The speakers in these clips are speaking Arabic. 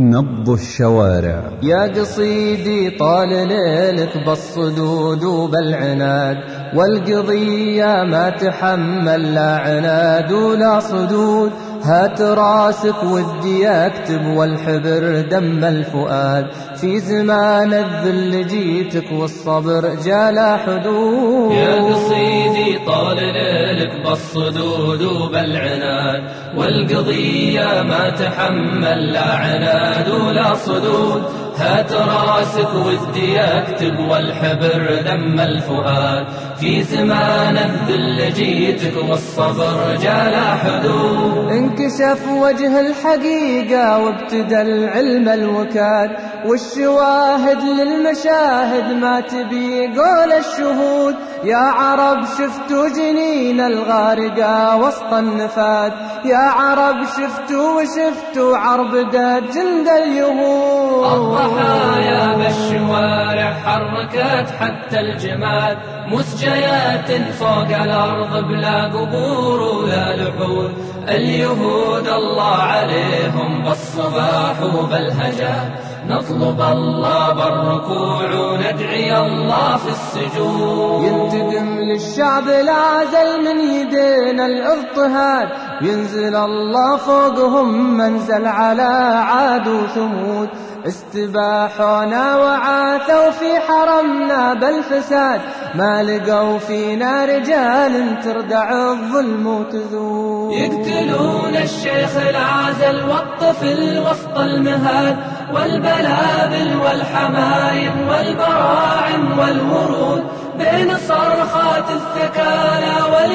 نبض الشوارع. يا قصيدي طال ليلك بالصدود وبالعناد والقضية ما تحمل لا عناد ولا صدود. هات راسك ودي اكتب والحبر دم الفؤاد. في زمان الذل جيتك والصبر جالا حدود. يا قصيدي طال ليلك بالصدود وبالعناد. والقضية ما تحمل لا عناد ولا صدود. هات راسك ودي اكتب والحبر دم الفؤاد. في زمان الذل جيتك والصبر جالا حدود. انكشف وجه الحقيقة وابتدى العلم الوكاد والشواهد للمشاهد ما تبي قول الشهود. يا عرب شفتوا جنين الغارقة وسط النفاد يا عرب شفتوا وشفتوا عربدة جند اليهود. بالشوارع حركت حتى الجماد مسجيات فوق الأرض بلا قبور ولا لحود اليهود الله عليهم بالصباح وبالهجات نطلب الله بالركوع وندعي الله في السجود. ينتقم للشعب العزل من يدينا الاضطهاد ينزل الله فوقهم منزل على عاد وثمود. استباحونا وعاثوا في حرمنا بالفساد ما لقوا فينا رجال تردع الظلم وتذود يقتلون الشيخ العازل والطفل وسط المهاد والبلابل والحمايم والبراعم والورود. بين صرخات الثكالى ما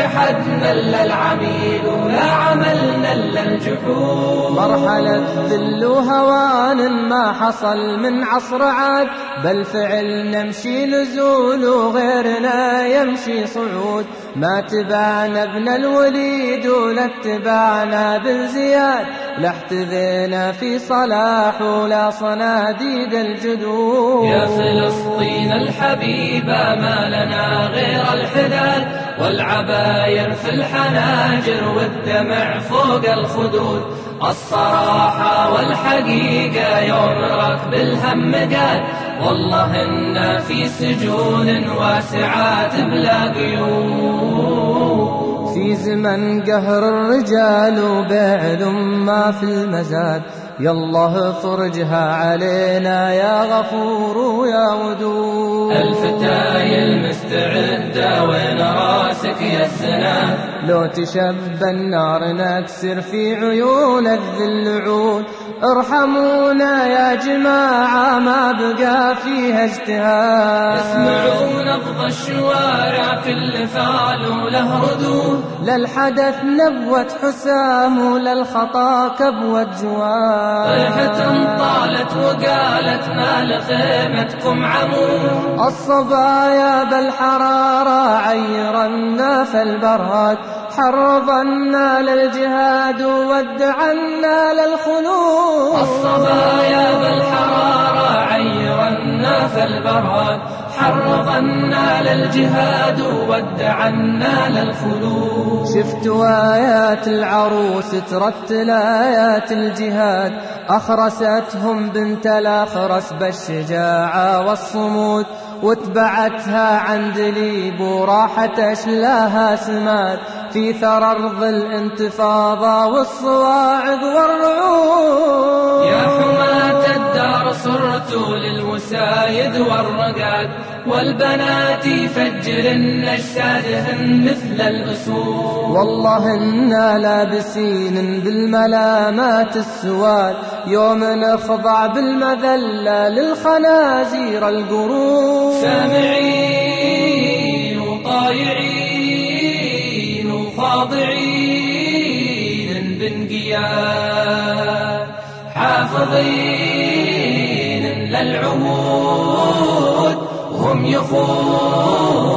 جحدنا إلا العميل ولا عملنا إلا الجحود. مرحلة ذل وهوان ما حصل من عصر عاد بل فعل نمشي نزول وغيرنا يمشي صعود. ما تبعنا ابن الوليد ولا اتبعنا بن زياد لا احتذينا في صلاح ولا صناديد الجدود. يا فلسطين الحبيبة ما لنا غير الحداد والعباير في الحناجر والدمع فوق الخدود. الصراحة والحقيقة يوم ركب الهم قال والله إنا في سجون واسعات بلا قيود. في زمن قهر الرجال وبيع ما في المزاد. يا الله فرجها علينا يا غفور يا ودود. الفتايا المستعدة وين يا الزناد لو تشب النار نكسر في عيون الذل عود ارحمونا يا جماعة ما بقى فيها اجتهاد. اسمعوا نبض الشوارع كل فعل له ردود. للحدث نبوة حسام وللخطا كبوة جواد طيحة طالت وقالت ما لخيمتكم عمود. الصبايا بالحرارة عيرنا في البراد حرضنا للجهاد وودعنا للخلود. الصبايا بالحرارة عيرنا في البراد حرضنا للجهاد ودعنا للخلود. شفتوا آيات العروس ترتل آيات الجهاد. أخرستهم بنت الأخرس بالشجاعة والصمود. واتبعتها عند ليب وراحت أشلاها سماد. في ثرى أرض الانتفاضة والصواعق والرعود. يا حماة الدار صرتوا للوسايد والرقاد والبنات يفجرن أجسادهن مثل الأسود. والله إنا لابسين بالملامات السواد يوم نخضع بالمذلة للخنازير القرود. سامعين وطايعين وخاضعين بانقياد حافظين للعهود وهم يخونون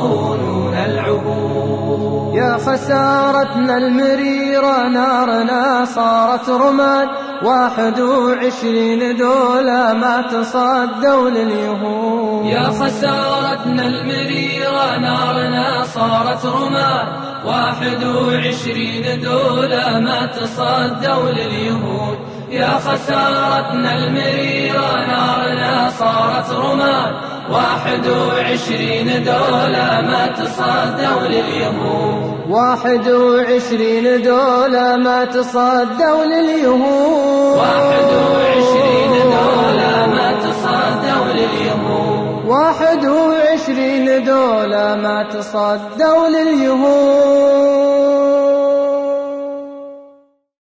العهود. يا خسارتنا المريرة نارنا صارت رماد واحد وعشرين دولة ما تصدوا لليهود. يا خسارتنا المريرة نارنا صارت رماد واحد وعشرين دولة ما تصدوا لليهود. يا خسارتنا المريرة نارنا صارت رماد. واحد وعشرين دولة ما تصدوا لليهود. واحد وعشرين دولة ما تصدوا لليهود. واحد وعشرين دولة ما تصدوا وعشرين دولة ما تصدوا لليهود.